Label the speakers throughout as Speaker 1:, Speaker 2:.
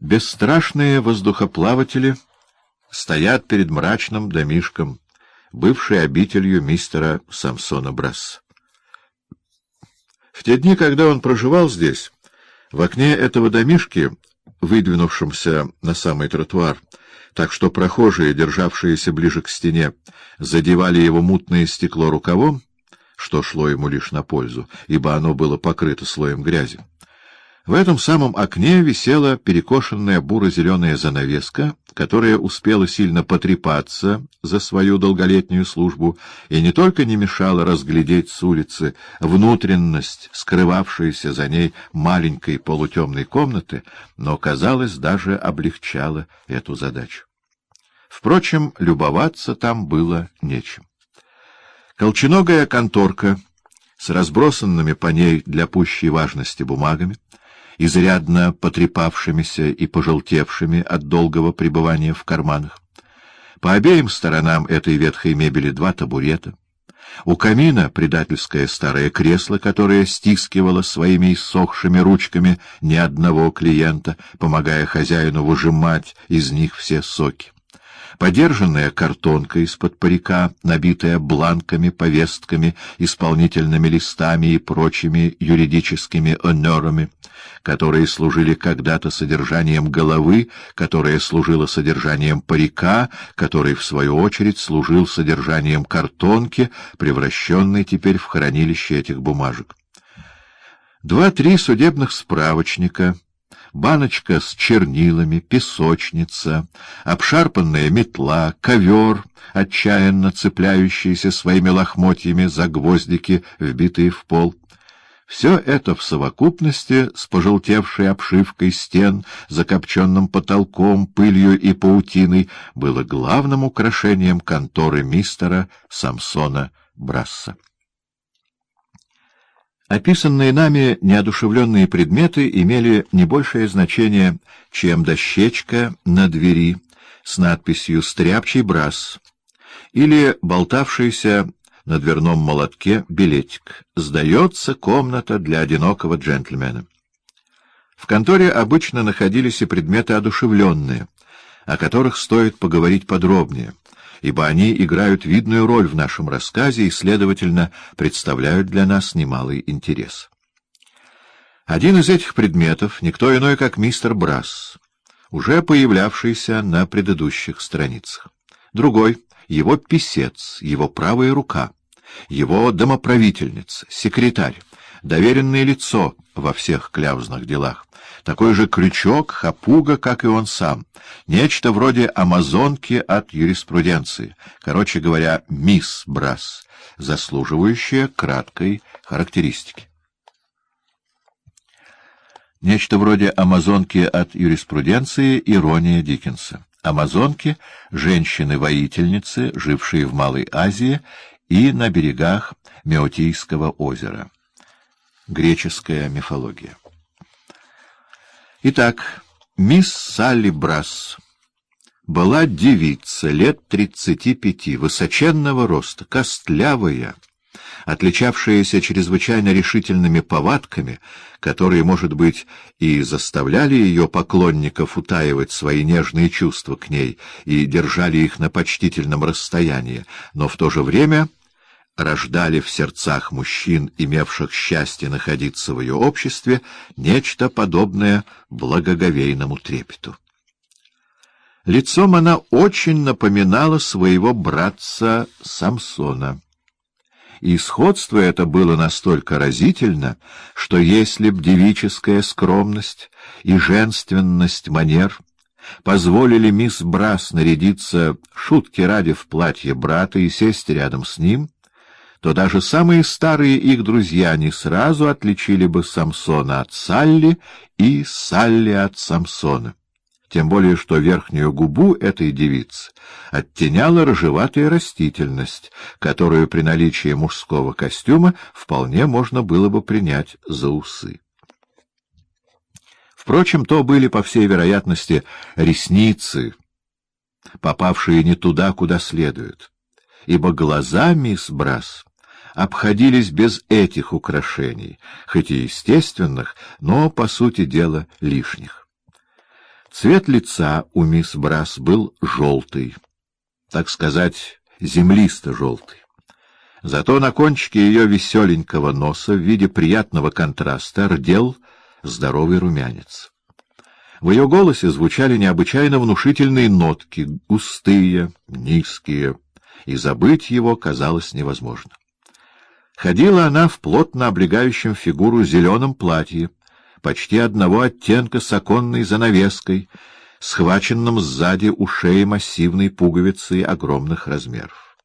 Speaker 1: Бесстрашные воздухоплаватели стоят перед мрачным домишком, бывшей обителью мистера Самсона Брасса. В те дни, когда он проживал здесь, в окне этого домишки, выдвинувшемся на самый тротуар, так что прохожие, державшиеся ближе к стене, задевали его мутное стекло рукавом, что шло ему лишь на пользу, ибо оно было покрыто слоем грязи. В этом самом окне висела перекошенная буро-зеленая занавеска, которая успела сильно потрепаться за свою долголетнюю службу и не только не мешала разглядеть с улицы внутренность, скрывавшейся за ней маленькой полутемной комнаты, но, казалось, даже облегчала эту задачу. Впрочем, любоваться там было нечем. Колченогая конторка с разбросанными по ней для пущей важности бумагами, изрядно потрепавшимися и пожелтевшими от долгого пребывания в карманах. По обеим сторонам этой ветхой мебели два табурета. У камина предательское старое кресло, которое стискивало своими иссохшими ручками ни одного клиента, помогая хозяину выжимать из них все соки подержанная картонка из-под парика, набитая бланками, повестками, исполнительными листами и прочими юридическими онерами, которые служили когда-то содержанием головы, которая служила содержанием парика, который, в свою очередь, служил содержанием картонки, превращенной теперь в хранилище этих бумажек. Два-три судебных справочника — баночка с чернилами, песочница, обшарпанная метла, ковер, отчаянно цепляющийся своими лохмотьями за гвоздики, вбитые в пол. Все это в совокупности с пожелтевшей обшивкой стен, закопченным потолком, пылью и паутиной было главным украшением конторы мистера Самсона Брасса. Описанные нами неодушевленные предметы имели не большее значение, чем дощечка на двери с надписью «Стряпчий брас» или болтавшийся на дверном молотке билетик «Сдается комната для одинокого джентльмена». В конторе обычно находились и предметы одушевленные, о которых стоит поговорить подробнее — ибо они играют видную роль в нашем рассказе и, следовательно, представляют для нас немалый интерес. Один из этих предметов — никто иной, как мистер Брасс, уже появлявшийся на предыдущих страницах. Другой — его писец, его правая рука, его домоправительница, секретарь, доверенное лицо во всех кляузных делах, такой же крючок, хапуга, как и он сам, нечто вроде амазонки от юриспруденции, короче говоря, мисс Брас, заслуживающая краткой характеристики. Нечто вроде амазонки от юриспруденции ирония Диккенса. Амазонки — женщины-воительницы, жившие в Малой Азии и на берегах Меотийского озера. Греческая мифология. Итак, мисс Салли Брас была девица лет тридцати пяти, высоченного роста, костлявая, отличавшаяся чрезвычайно решительными повадками, которые, может быть, и заставляли ее поклонников утаивать свои нежные чувства к ней и держали их на почтительном расстоянии, но в то же время рождали в сердцах мужчин, имевших счастье находиться в ее обществе, нечто подобное благоговейному трепету. Лицом она очень напоминала своего братца Самсона. И сходство это было настолько разительно, что если б девическая скромность и женственность манер позволили мисс Брас нарядиться шутки ради в платье брата и сесть рядом с ним — то даже самые старые их друзья не сразу отличили бы Самсона от Салли и Салли от Самсона. Тем более, что верхнюю губу этой девицы оттеняла рыжеватая растительность, которую при наличии мужского костюма вполне можно было бы принять за усы. Впрочем, то были, по всей вероятности, ресницы, попавшие не туда, куда следует, ибо глаза мисс Брас обходились без этих украшений, хоть и естественных, но, по сути дела, лишних. Цвет лица у мисс Брас был желтый, так сказать, землисто-желтый. Зато на кончике ее веселенького носа в виде приятного контраста рдел здоровый румянец. В ее голосе звучали необычайно внушительные нотки, густые, низкие, и забыть его казалось невозможно. Ходила она в плотно облегающем фигуру зеленом платье, почти одного оттенка с оконной занавеской, схваченным сзади у шеи массивной пуговицей огромных размеров.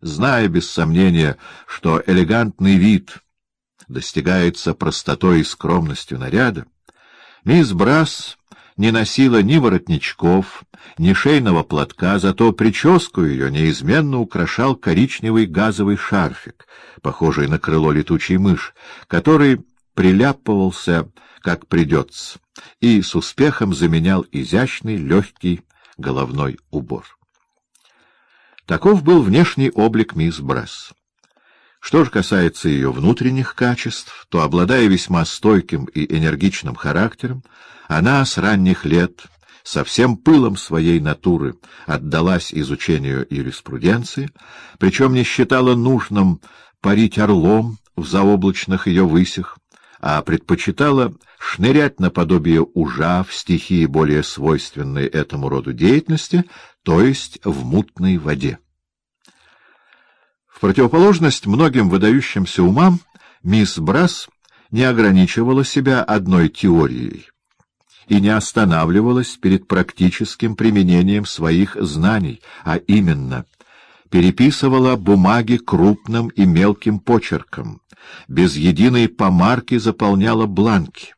Speaker 1: Зная без сомнения, что элегантный вид достигается простотой и скромностью наряда, мисс Брас не носила ни воротничков, ни шейного платка, зато прическу ее неизменно украшал коричневый газовый шарфик, похожий на крыло летучей мыши, который приляпывался, как придется, и с успехом заменял изящный легкий головной убор. Таков был внешний облик мисс Брас. Что же касается ее внутренних качеств, то, обладая весьма стойким и энергичным характером, она с ранних лет со всем пылом своей натуры отдалась изучению юриспруденции, причем не считала нужным парить орлом в заоблачных ее высях, а предпочитала шнырять наподобие ужа в стихии, более свойственной этому роду деятельности, то есть в мутной воде. В противоположность многим выдающимся умам, мисс Брас не ограничивала себя одной теорией и не останавливалась перед практическим применением своих знаний, а именно переписывала бумаги крупным и мелким почерком, без единой помарки заполняла бланки.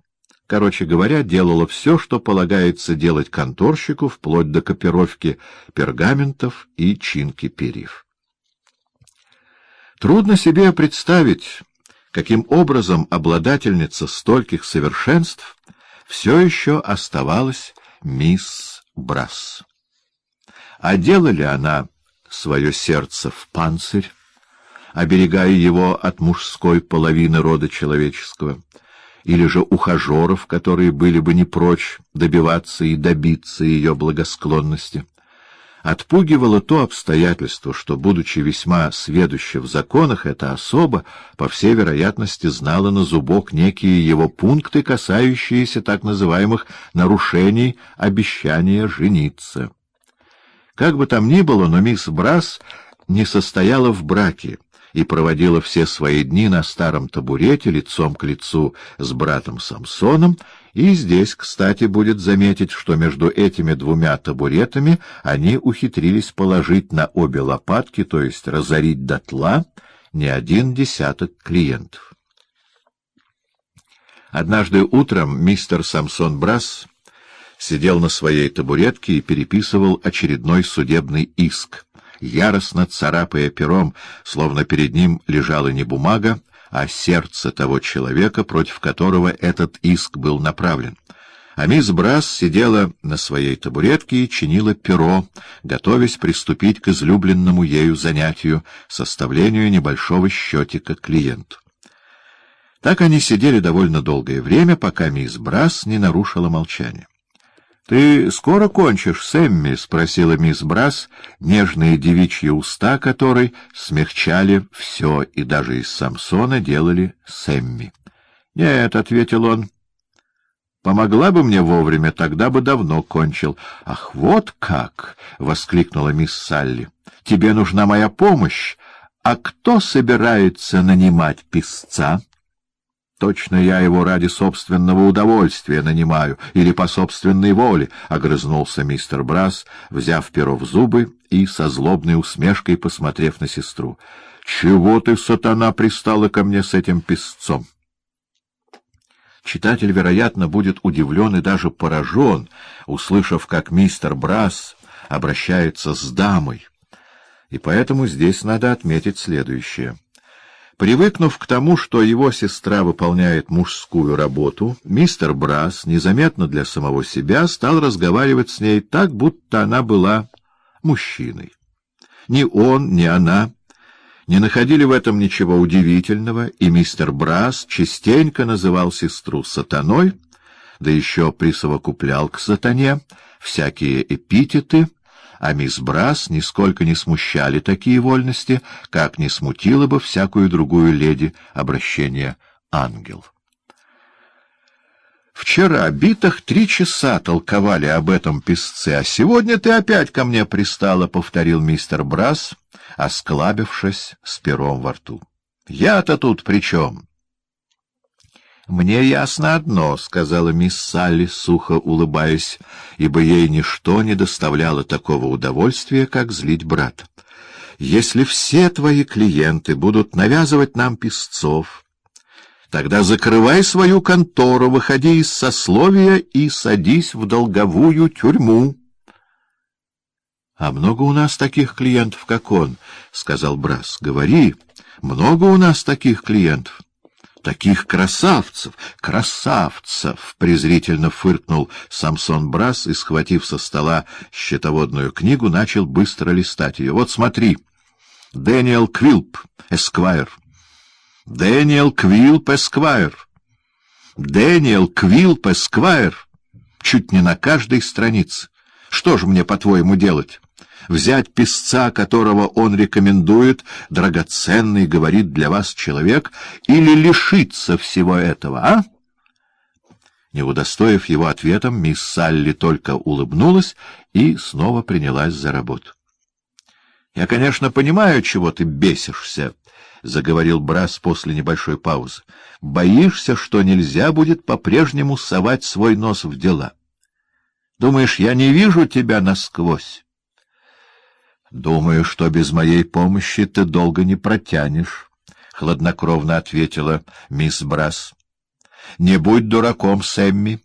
Speaker 1: Короче говоря, делала все, что полагается делать конторщику, вплоть до копировки пергаментов и чинки перьев. Трудно себе представить, каким образом обладательница стольких совершенств все еще оставалась мисс Брас. А делала ли она свое сердце в панцирь, оберегая его от мужской половины рода человеческого, или же ухажеров, которые были бы не прочь добиваться и добиться ее благосклонности? Отпугивало то обстоятельство, что, будучи весьма сведуща в законах, эта особа, по всей вероятности, знала на зубок некие его пункты, касающиеся так называемых нарушений обещания жениться. Как бы там ни было, но мисс Брас не состояла в браке и проводила все свои дни на старом табурете лицом к лицу с братом Самсоном, и здесь, кстати, будет заметить, что между этими двумя табуретами они ухитрились положить на обе лопатки, то есть разорить дотла, не один десяток клиентов. Однажды утром мистер Самсон Брас сидел на своей табуретке и переписывал очередной судебный иск, яростно царапая пером, словно перед ним лежала не бумага, а сердце того человека, против которого этот иск был направлен. А мисс Брас сидела на своей табуретке и чинила перо, готовясь приступить к излюбленному ею занятию — составлению небольшого счетика клиенту. Так они сидели довольно долгое время, пока мисс Брас не нарушила молчание. — Ты скоро кончишь, Сэмми? — спросила мисс Брас, нежные девичьи уста которой смягчали все, и даже из Самсона делали Сэмми. — Нет, — ответил он, — помогла бы мне вовремя, тогда бы давно кончил. — Ах, вот как! — воскликнула мисс Салли. — Тебе нужна моя помощь. А кто собирается нанимать писца? — Точно я его ради собственного удовольствия нанимаю, или по собственной воле, — огрызнулся мистер Брас, взяв перо в зубы и со злобной усмешкой посмотрев на сестру. — Чего ты, сатана, пристала ко мне с этим песцом? Читатель, вероятно, будет удивлен и даже поражен, услышав, как мистер Брас обращается с дамой. И поэтому здесь надо отметить следующее — Привыкнув к тому, что его сестра выполняет мужскую работу, мистер Брас незаметно для самого себя стал разговаривать с ней так, будто она была мужчиной. Ни он, ни она не находили в этом ничего удивительного, и мистер Брас частенько называл сестру сатаной, да еще присовокуплял к сатане всякие эпитеты, а мисс Брас нисколько не смущали такие вольности, как не смутило бы всякую другую леди обращение «ангел». Вчера битых три часа толковали об этом писце, а сегодня ты опять ко мне пристала, — повторил мистер Брас, осклабившись с пером во рту. — Я-то тут при чем? — Мне ясно одно, — сказала мисс Салли, сухо улыбаясь, ибо ей ничто не доставляло такого удовольствия, как злить брата. — Если все твои клиенты будут навязывать нам писцов... Тогда закрывай свою контору, выходи из сословия и садись в долговую тюрьму. — А много у нас таких клиентов, как он, — сказал Брас. — Говори, много у нас таких клиентов. — Таких красавцев, красавцев! — презрительно фыркнул Самсон Брасс и, схватив со стола счетоводную книгу, начал быстро листать ее. — Вот смотри, Дэниел Квилп, эсквайр. Дэниел Квилп Эсквайр. Дэниел Квилп Эсквайр. Чуть не на каждой странице. Что же мне, по-твоему, делать? Взять писца, которого он рекомендует, драгоценный, говорит для вас человек, или лишиться всего этого, а? Не удостоив его ответом, мисс Салли только улыбнулась и снова принялась за работу. — Я, конечно, понимаю, чего ты бесишься, — заговорил Брас после небольшой паузы. — Боишься, что нельзя будет по-прежнему совать свой нос в дела. Думаешь, я не вижу тебя насквозь? — Думаю, что без моей помощи ты долго не протянешь, — хладнокровно ответила мисс Брас. — Не будь дураком, Сэмми,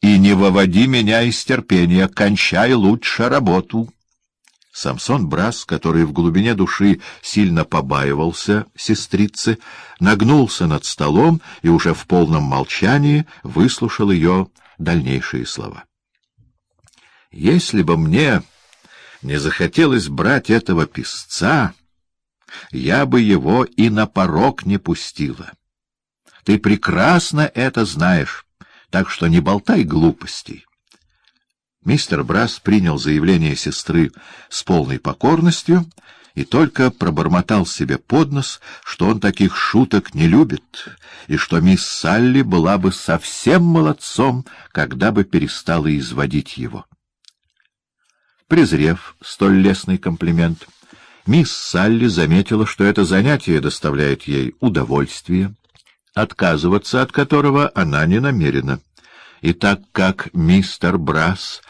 Speaker 1: и не выводи меня из терпения, кончай лучше работу. Самсон Брас, который в глубине души сильно побаивался сестрицы, нагнулся над столом и уже в полном молчании выслушал ее дальнейшие слова. «Если бы мне не захотелось брать этого писца, я бы его и на порог не пустила. Ты прекрасно это знаешь, так что не болтай глупостей. Мистер Брас принял заявление сестры с полной покорностью и только пробормотал себе под нос, что он таких шуток не любит, и что мисс Салли была бы совсем молодцом, когда бы перестала изводить его. Презрев столь лестный комплимент, мисс Салли заметила, что это занятие доставляет ей удовольствие, отказываться от которого она не намерена и так как мистер Брас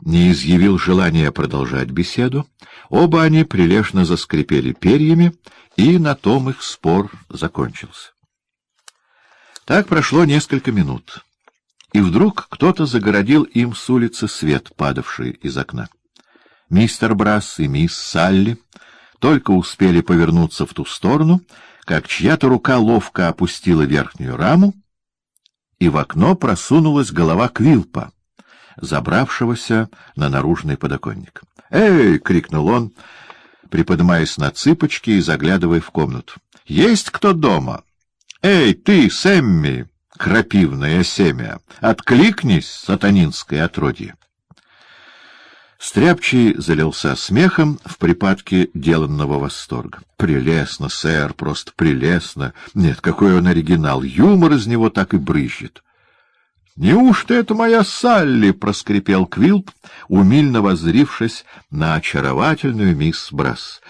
Speaker 1: не изъявил желания продолжать беседу, оба они прилежно заскрипели перьями, и на том их спор закончился. Так прошло несколько минут, и вдруг кто-то загородил им с улицы свет, падавший из окна. Мистер Брас и мисс Салли только успели повернуться в ту сторону, как чья-то рука ловко опустила верхнюю раму, и в окно просунулась голова Квилпа, забравшегося на наружный подоконник. «Эй!» — крикнул он, приподнимаясь на цыпочки и заглядывая в комнату. «Есть кто дома? Эй, ты, Сэмми, крапивное семя, откликнись, сатанинское отродье!» Стряпчий залился смехом в припадке деланного восторга. «Прелестно, сэр, просто прелестно! Нет, какой он оригинал! Юмор из него так и брызжет!» «Неужто это моя Салли?» — проскрипел Квилп, умильно воззрившись на очаровательную мисс Брас.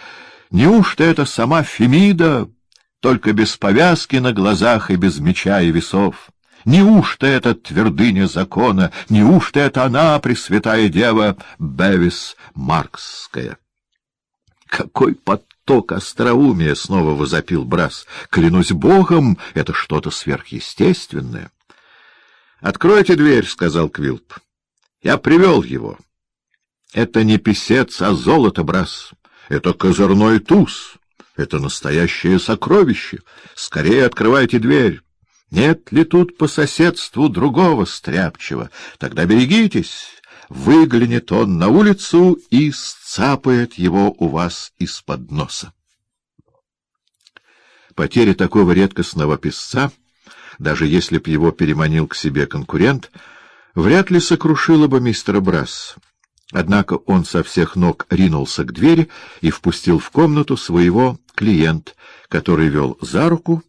Speaker 1: «Неужто это сама Фемида, только без повязки на глазах и без меча и весов?» Неужто это твердыня закона? Неужто это она, Пресвятая Дева Бевис Марксская? Какой поток остроумия! — снова возопил Брас. Клянусь Богом, это что-то сверхъестественное. — Откройте дверь, — сказал Квилп. — Я привел его. Это не писец, а золото, Брас. Это козырной туз. Это настоящее сокровище. Скорее открывайте дверь. Нет ли тут по соседству другого стряпчего? Тогда берегитесь. Выглянет он на улицу и сцапает его у вас из-под носа. Потеря такого редкостного писца, даже если б его переманил к себе конкурент, вряд ли сокрушила бы мистера Брасса. Однако он со всех ног ринулся к двери и впустил в комнату своего клиент, который вел за руку